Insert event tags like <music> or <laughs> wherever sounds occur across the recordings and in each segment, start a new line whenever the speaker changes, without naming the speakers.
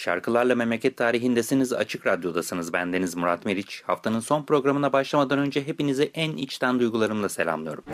Şarkılarla Memleket Tarihindesiniz. Açık Radyo'dasınız. Bendeniz Murat Meriç. Haftanın son programına başlamadan önce hepinizi en içten duygularımla selamlıyorum.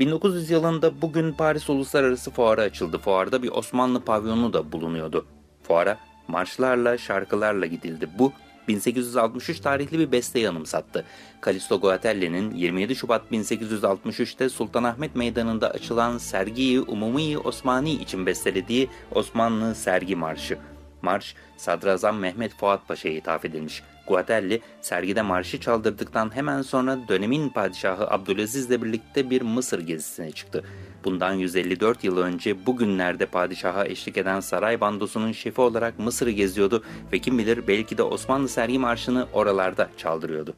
...1900 yılında bugün Paris Uluslararası Fuarı açıldı. Fuarda bir Osmanlı pavyonu da bulunuyordu. Fuara marşlarla, şarkılarla gidildi. Bu 1863 tarihli bir besteyi anımsattı. Kalisto Goatelli'nin 27 Şubat 1863'te Sultanahmet Meydanı'nda açılan Sergi-i Umumi Osmani için bestelediği Osmanlı Sergi Marşı. Marş, Sadrazam Mehmet Fuat Paşa'ya ithaf edilmiş. Guatelli, sergide marşı çaldırdıktan hemen sonra dönemin padişahı Abdülaziz ile birlikte bir Mısır gezisine çıktı. Bundan 154 yıl önce bugünlerde padişaha eşlik eden saray bandosunun şefi olarak Mısır'ı geziyordu ve kim bilir belki de Osmanlı sergi marşını oralarda çaldırıyordu.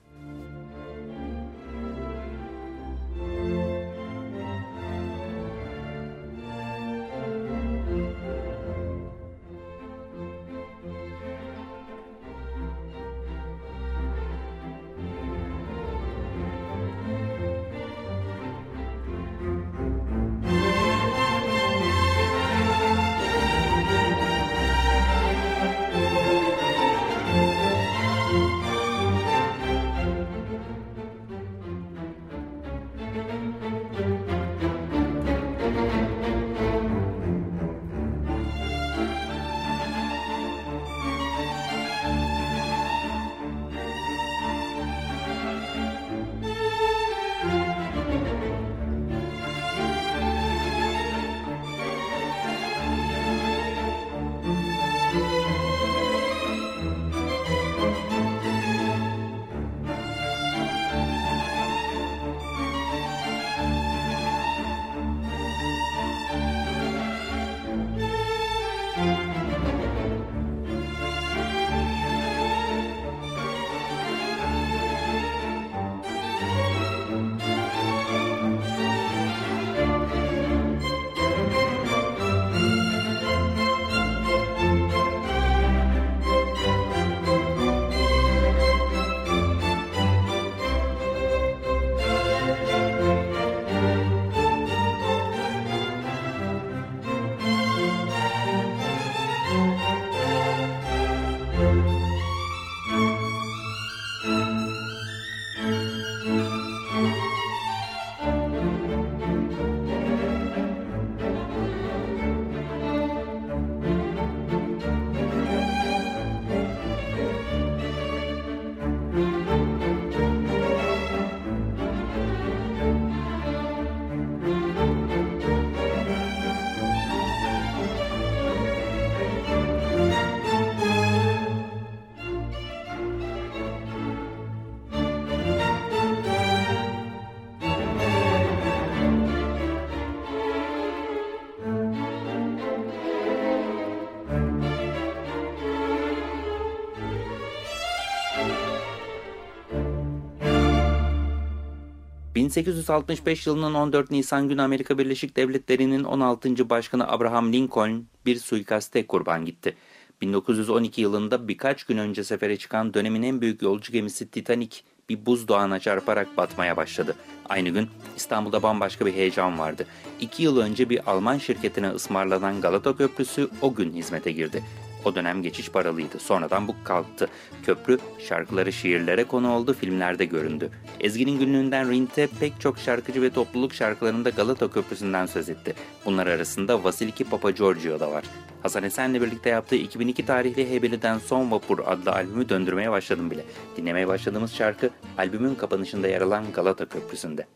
1865 yılının 14 Nisan günü Amerika Birleşik Devletleri'nin 16. Başkanı Abraham Lincoln bir suikaste kurban gitti. 1912 yılında birkaç gün önce sefere çıkan dönemin en büyük yolcu gemisi Titanic bir buzdağına çarparak batmaya başladı. Aynı gün İstanbul'da bambaşka bir heyecan vardı. İki yıl önce bir Alman şirketine ısmarlanan Galata Köprüsü o gün hizmete girdi. O dönem geçiş paralıydı. Sonradan bu kalktı. Köprü şarkıları şiirlere konu oldu, filmlerde göründü. Ezgi'nin günlüğünden Rinte pek çok şarkıcı ve topluluk şarkılarında Galata Köprüsü'nden söz etti. Bunlar arasında Vasiliki Papa Giorgio da var. Hasan Esen'le birlikte yaptığı 2002 tarihli Hebeli'den Son Vapur adlı albümü döndürmeye başladım bile. Dinlemeye başladığımız şarkı albümün kapanışında yer alan Galata Köprüsü'nde.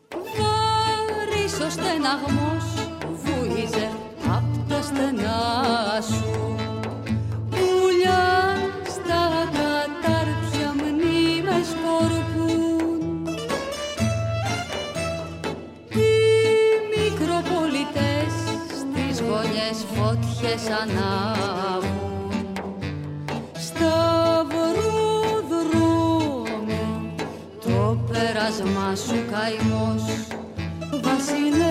φωτιές ανάβουν. Στα βρουδρούμι το πέρασμα σου καημός βασιλεύει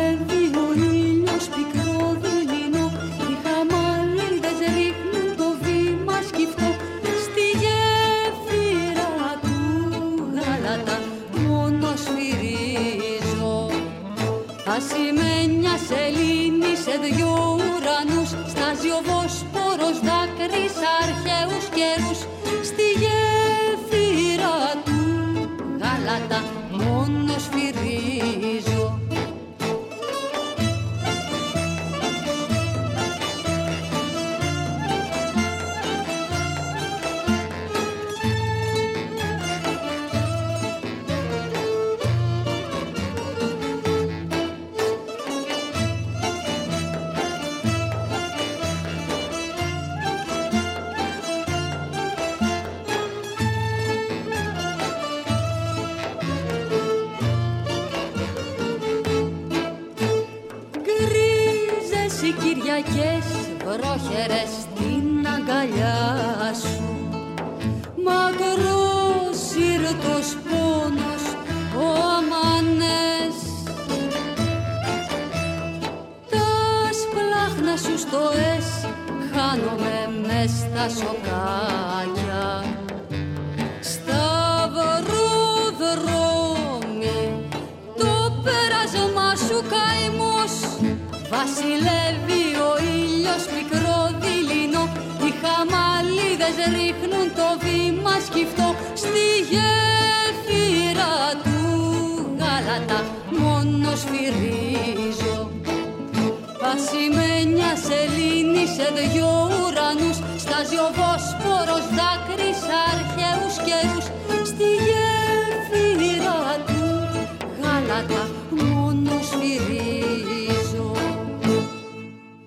Σταυροδρόμι το πέρασμα σου καημός Βασιλεύει ο ήλιος πικρό δειλινό Οι χαμαλίδες ρίχνουν το βήμα σκυφτό Στη γέφυρα του γάλατα. Μόνος σφυρίζω Ασημένια σελήνης σε δυο ουρανούς. Στάζει ο Βόσπορος δάκρυς αρχαίους καιρούς Στη gefira του γάλατα μόνο σφυρίζω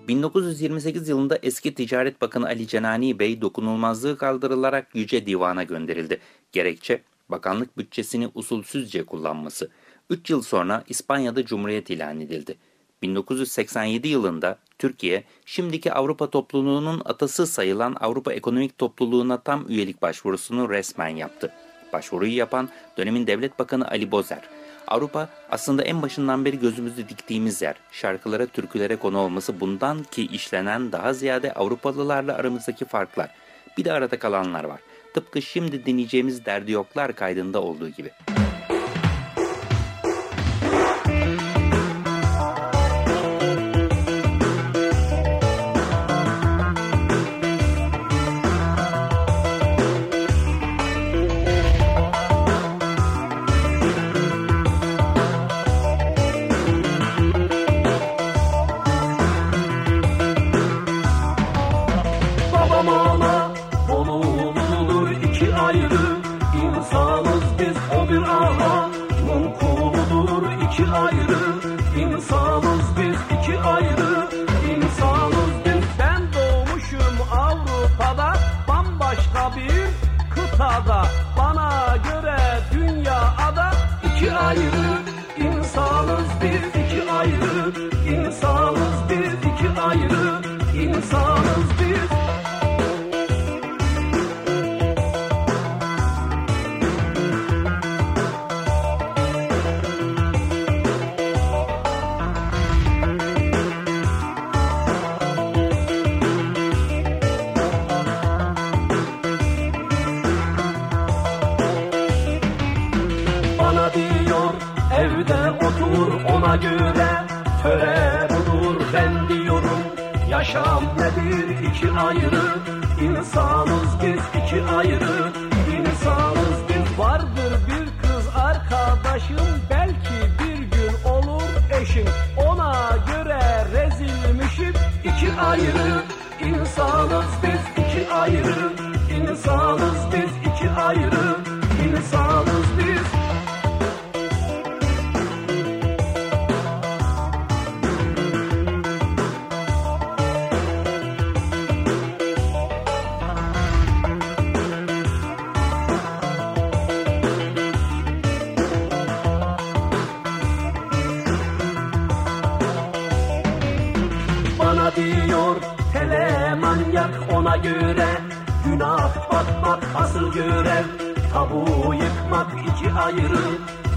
1928 yılında eski Ticaret Bakanı Ali Cenani Bey dokunulmazlığı kaldırılarak Yüce Divan'a gönderildi. Gerekçe bakanlık bütçesini usulsüzce kullanması. 3 yıl sonra İspanya'da Cumhuriyet ilan edildi. 1987 yılında Türkiye, şimdiki Avrupa topluluğunun atası sayılan Avrupa Ekonomik Topluluğu'na tam üyelik başvurusunu resmen yaptı. Başvuruyu yapan dönemin Devlet Bakanı Ali Bozer. Avrupa aslında en başından beri gözümüzü diktiğimiz yer. Şarkılara, türkülere konu olması bundan ki işlenen daha ziyade Avrupalılarla aramızdaki farklar. Bir de arada kalanlar var. Tıpkı şimdi dinleyeceğimiz Derdi Yoklar kaydında olduğu gibi.
Babam diyor hele manyak ona göre Günah batmak asıl görev Tabu yıkmak iki ayrı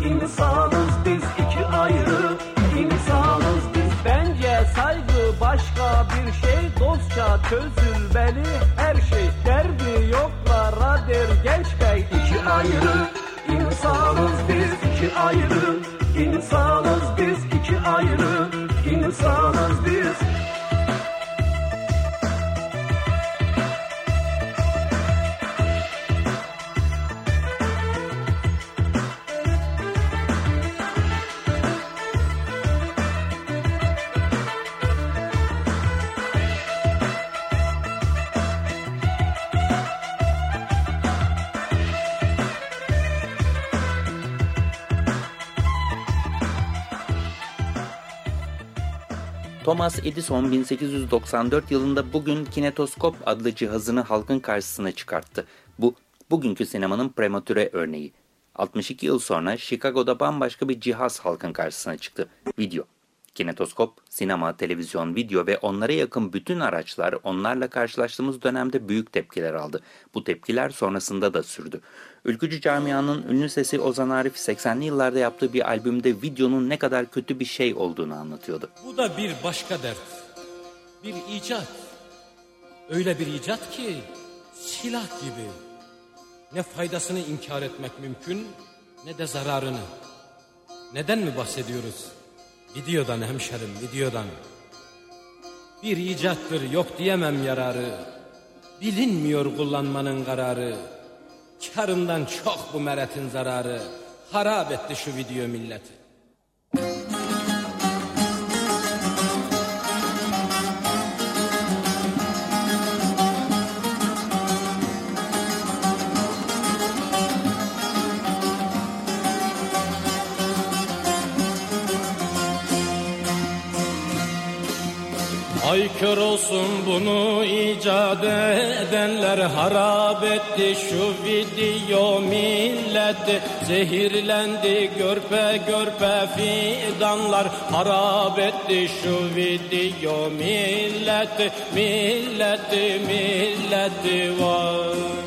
İnsanız biz iki ayrı İnsanız biz.
Bence saygı başka bir şey Dostça çözülmeli. Her şey Derdi yoklara der genç bey.
İki ayrı İnsanız biz iki ayrı İnsanız
Thomas Edison 1894 yılında bugün kinetoskop adlı cihazını halkın karşısına çıkarttı. Bu, bugünkü sinemanın prematüre örneği. 62 yıl sonra Chicago'da bambaşka bir cihaz halkın karşısına çıktı. Video. Kinetoskop, sinema, televizyon, video ve onlara yakın bütün araçlar onlarla karşılaştığımız dönemde büyük tepkiler aldı. Bu tepkiler sonrasında da sürdü. Ülkücü camianın ünlü sesi Ozan Arif 80'li yıllarda yaptığı bir albümde videonun ne kadar kötü bir şey olduğunu anlatıyordu.
Bu da bir başka dert. Bir icat. Öyle bir icat ki silah gibi. Ne faydasını inkar etmek mümkün ne de zararını. Neden mi bahsediyoruz? Videodan hemşerim, videodan. Bir icattır, yok diyemem yararı. Bilinmiyor kullanmanın kararı. Karından çok bu meretin zararı. Harap etti şu video milleti. Ay olsun bunu icat edenler harap etti şu video milleti. Zehirlendi görpe görpe fidanlar harap etti şu video milleti. Milleti milleti var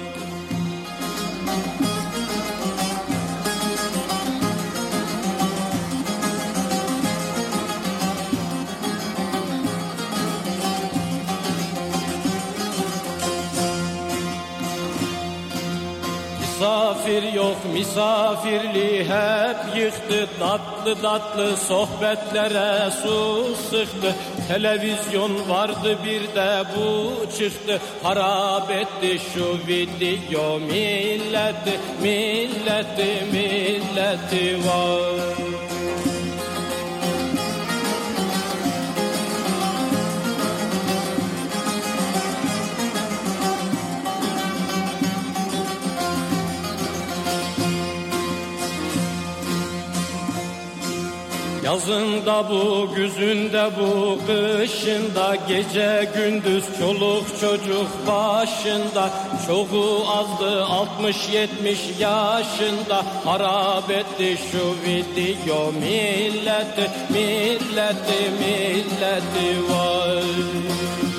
Misafir yok misafirli hep yıktı. Tatlı tatlı sohbetlere su sıktı. Televizyon vardı bir de bu çıktı. Harap etti şu video milleti Milleti milleti var Yazında bu, güzünde bu, kışında Gece gündüz çoluk çocuk başında Çoğu azdı 60-70 yaşında. Harap etti şu video milleti Milleti milleti var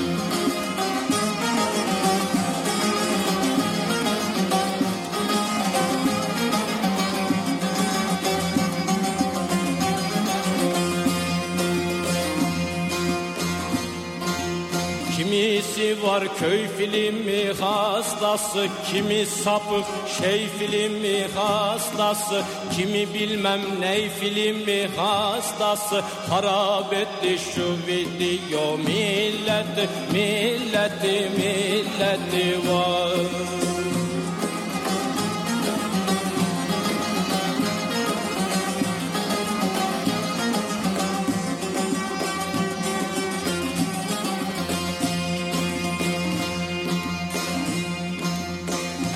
Kimisi var köy filmi hastası Kimi sapık şey filmi hastası Kimi bilmem ney filmi hastası. Harap etti şu video milleti Milleti milleti var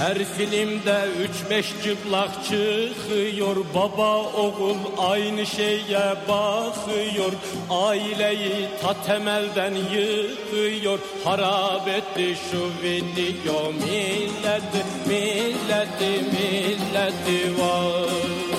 Her filmde üç beş çıplak çıkıyor. Baba oğul aynı şeye bakıyor. Aileyi ta temelden yıkıyor. Harap etti şu video. Milleti Milleti milleti var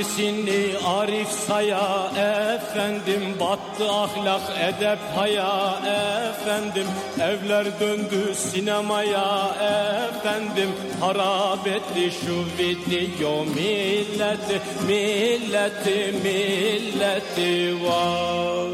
Hangisini arif saya efendim Battı ahlak edep haya efendim Evler döndü sinemaya efendim Harap etti şu video milleti Milleti milleti var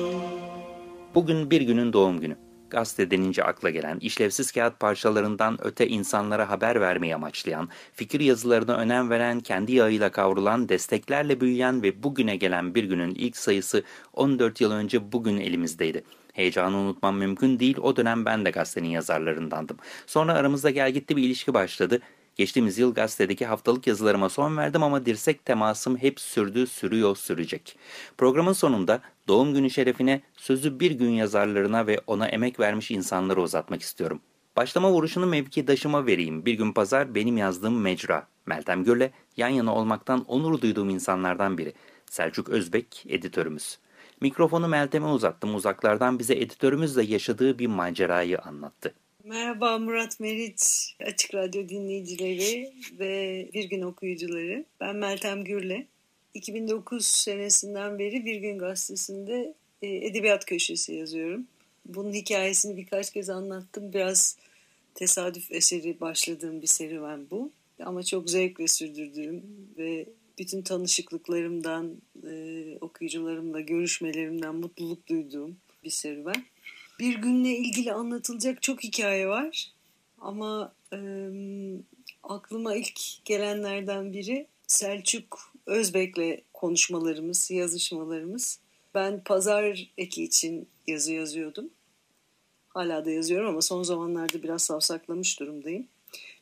Bugün bir günün doğum günü. Gazete denince akla gelen, işlevsiz kağıt parçalarından öte insanlara haber vermeyi amaçlayan, fikir yazılarına önem veren, kendi yağıyla kavrulan, desteklerle büyüyen ve bugüne gelen bir günün ilk sayısı 14 yıl önce bugün elimizdeydi. Heyecanı unutmam mümkün değil, o dönem ben de gazetenin yazarlarındandım. Sonra aramızda gel gitti bir ilişki başladı. Geçtiğimiz yıl gazetedeki haftalık yazılarıma son verdim ama dirsek temasım hep sürdü, sürüyor, sürecek. Programın sonunda doğum günü şerefine sözü bir gün yazarlarına ve ona emek vermiş insanlara uzatmak istiyorum. Başlama vuruşunu mevkidaşıma vereyim. Bir gün pazar benim yazdığım mecra. Meltem Gür'le yan yana olmaktan onur duyduğum insanlardan biri. Selçuk Özbek editörümüz. Mikrofonu Meltem'e uzattım. Uzaklardan bize editörümüzle yaşadığı bir macerayı anlattı.
Merhaba Murat Meriç, Açık Radyo dinleyicileri ve Bir Gün okuyucuları. Ben Meltem Gürle. 2009 senesinden beri Bir Gün Gazetesi'nde e, edebiyat köşesi yazıyorum. Bunun hikayesini birkaç kez anlattım. Biraz tesadüf eseri başladığım bir serüven bu. Ama çok zevkle sürdürdüğüm ve bütün tanışıklıklarımdan, e, okuyucularımla görüşmelerimden mutluluk duyduğum bir serüven. Bir günle ilgili anlatılacak çok hikaye var. Ama e, aklıma ilk gelenlerden biri Selçuk Özbek'le konuşmalarımız, yazışmalarımız. Ben pazar eki için yazı yazıyordum. Hala da yazıyorum ama son zamanlarda biraz savsaklamış durumdayım.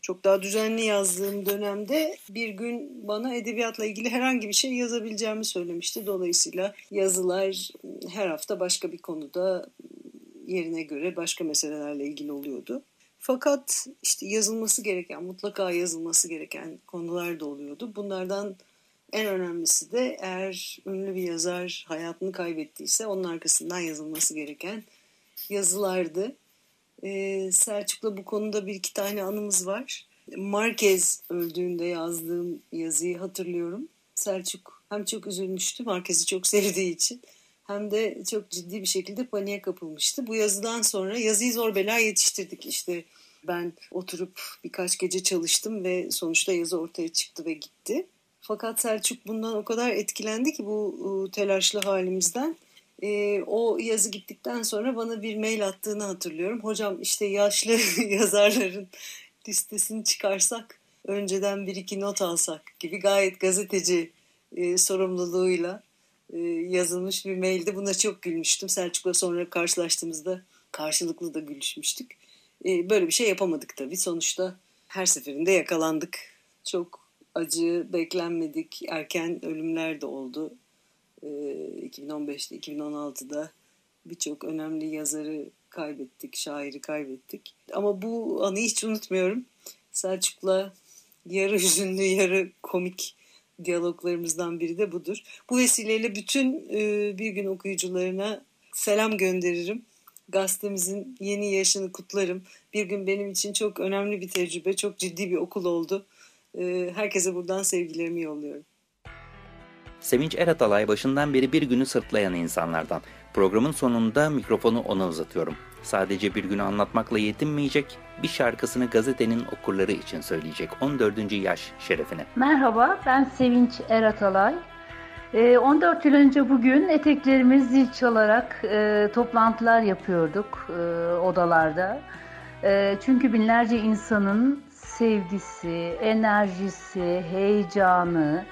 Çok daha düzenli yazdığım dönemde bir gün bana edebiyatla ilgili herhangi bir şey yazabileceğimi söylemişti. Dolayısıyla yazılar her hafta başka bir konuda yerine göre başka meselelerle ilgili oluyordu. Fakat işte yazılması gereken, mutlaka yazılması gereken konular da oluyordu. Bunlardan en önemlisi de eğer ünlü bir yazar hayatını kaybettiyse onun arkasından yazılması gereken yazılardı. Ee, Selçuk'la bu konuda bir iki tane anımız var. Marquez öldüğünde yazdığım yazıyı hatırlıyorum. Selçuk hem çok üzülmüştü Marquez'i çok sevdiği için hem de çok ciddi bir şekilde paniğe kapılmıştı. Bu yazıdan sonra yazıyı zor bela yetiştirdik işte. Ben oturup birkaç gece çalıştım ve sonuçta yazı ortaya çıktı ve gitti. Fakat Selçuk bundan o kadar etkilendi ki bu telaşlı halimizden. E, o yazı gittikten sonra bana bir mail attığını hatırlıyorum. Hocam işte yaşlı <laughs> yazarların listesini çıkarsak, önceden bir iki not alsak gibi gayet gazeteci e, sorumluluğuyla e, yazılmış bir maildi. Buna çok gülmüştüm. Selçuk'la sonra karşılaştığımızda karşılıklı da gülüşmüştük. E, böyle bir şey yapamadık tabii. Sonuçta her seferinde yakalandık. Çok acı, beklenmedik, erken ölümler de oldu. 2015'te, 2016'da birçok önemli yazarı kaybettik, şairi kaybettik. Ama bu anı hiç unutmuyorum. Selçuk'la yarı hüzünlü, yarı komik diyaloglarımızdan biri de budur. Bu vesileyle bütün e, bir gün okuyucularına selam gönderirim. Gazetemizin yeni yaşını kutlarım. Bir gün benim için çok önemli bir tecrübe, çok ciddi bir okul oldu. E, herkese buradan sevgilerimi yolluyorum.
Sevinç Eratalay başından beri bir günü sırtlayan insanlardan. Programın sonunda mikrofonu ona uzatıyorum. Sadece bir günü anlatmakla yetinmeyecek, bir şarkısını gazetenin okurları için söyleyecek 14. yaş şerefine.
Merhaba, ben Sevinç Eratalay. 14 yıl önce bugün eteklerimiz zil çalarak e, toplantılar yapıyorduk e, odalarda. E, çünkü binlerce insanın sevgisi, enerjisi, heyecanı,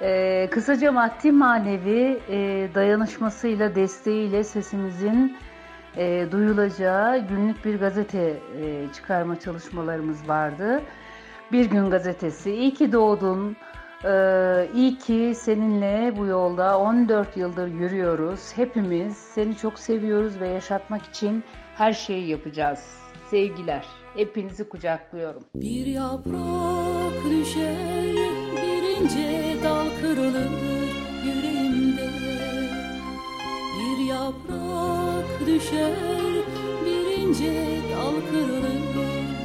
e, kısaca maddi manevi e, dayanışmasıyla, desteğiyle sesimizin e, duyulacağı günlük bir gazete e, çıkarma çalışmalarımız vardı. Bir Gün Gazetesi. İyi ki doğdun, ee, iyi ki seninle bu yolda 14 yıldır yürüyoruz. Hepimiz seni çok seviyoruz ve yaşatmak için her şeyi yapacağız. Sevgiler. Hepinizi kucaklıyorum.
Bir yaprak düşer, bir ince dal kırılır yüreğimde. Bir yaprak düşer, bir ince dal kırılır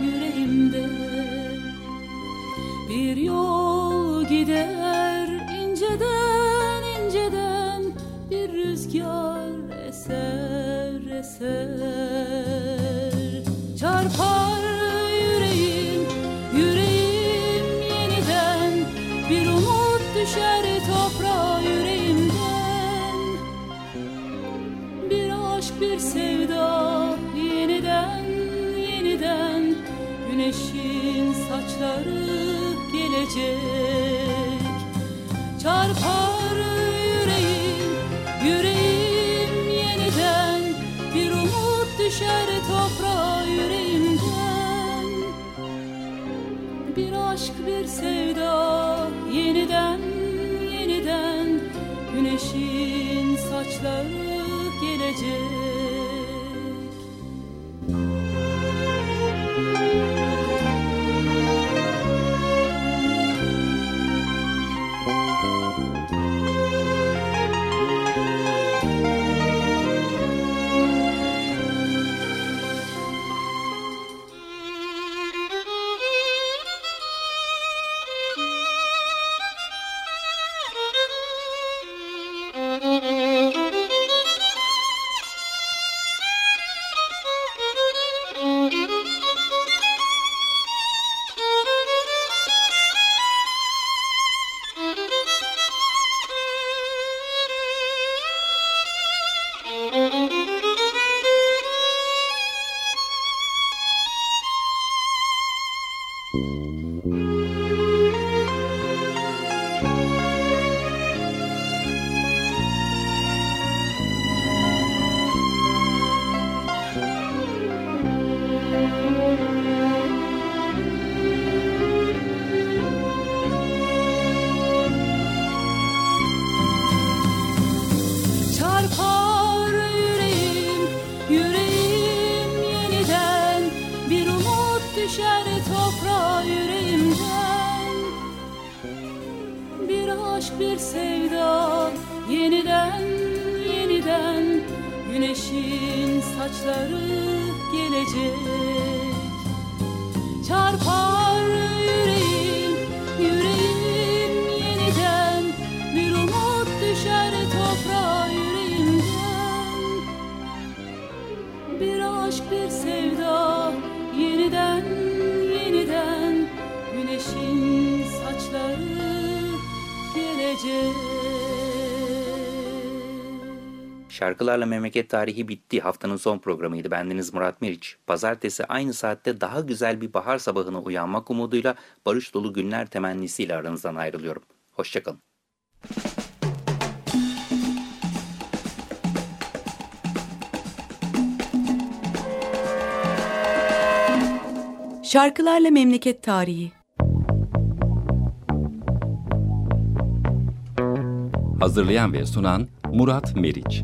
yüreğimde. Bir yol gider
inceden inceden bir rüzgar eser eser. Çarpar gelecek. Çarpar yüreğim, yüreğim yeniden. Bir umut düşer toprağa yüreğimden. Bir aşk bir sevda yeniden yeniden. Güneşin saçları gelecek Çarpar Güneşin saçları gelecek
Şarkılarla Memleket Tarihi bitti. Haftanın son programıydı. Bendeniz Murat Meriç. Pazartesi aynı saatte daha güzel bir bahar sabahına uyanmak umuduyla barış dolu günler temennisiyle aranızdan ayrılıyorum. Hoşçakalın.
Şarkılarla Memleket Tarihi
Hazırlayan ve sunan Murat Meriç.